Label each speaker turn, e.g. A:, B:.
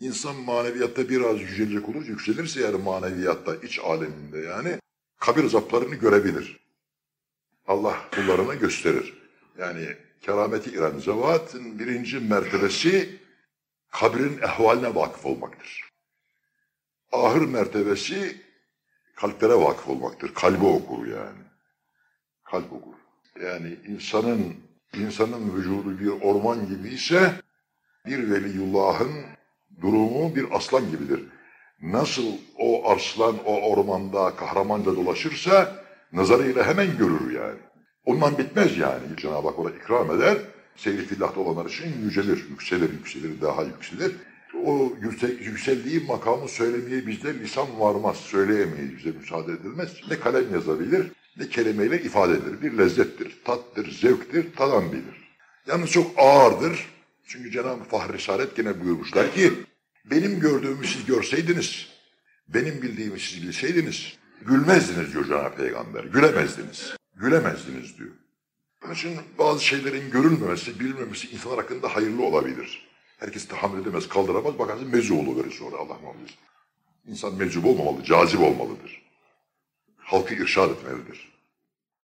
A: İnsan maneviyatta biraz yücelecek olur, yükselirse yani maneviyatta, iç aleminde yani kabir azaplarını görebilir. Allah kullarına gösterir. Yani kerameti İran zevatın birinci mertebesi kabrin ehvaline vakıf olmaktır. Ahır mertebesi kalplere vakıf olmaktır. Kalbi okur yani. Kalp okur. Yani insanın insanın vücudu bir orman gibi ise bir veliyullahın durumu bir aslan gibidir. Nasıl o arslan o ormanda kahramanca dolaşırsa nazarıyla hemen görür yani. Ondan bitmez yani. Cenab-ı Hak ona ikram eder. Seyri fillahta olanlar için yücelir, yükselir, yükselir, daha yükselir. O yüksek, yükseldiği makamı söylemeye bizde lisan varmaz, söyleyemeyiz, bize müsaade edilmez. Ne kalem yazabilir, ne kelimeyle ifade edilir. Bir lezzettir, tattır, zevktir, tadan bilir. Yalnız çok ağırdır. Çünkü Cenab-ı Fahri Saadet gene buyurmuşlar ki, benim gördüğümü siz görseydiniz, benim bildiğimi siz bilseydiniz, gülmezdiniz diyor Cenab-ı Peygamber, gülemezdiniz. Gülemezdiniz diyor. Onun için bazı şeylerin görülmemesi, bilinmemesi insanlar hakkında hayırlı olabilir. Herkes tahammül edemez, kaldıramaz, bakarsın meczup oluverir sonra Allah muhafaza. İnsan meczup olmamalı, cazip olmalıdır. Halkı irşad etmelidir.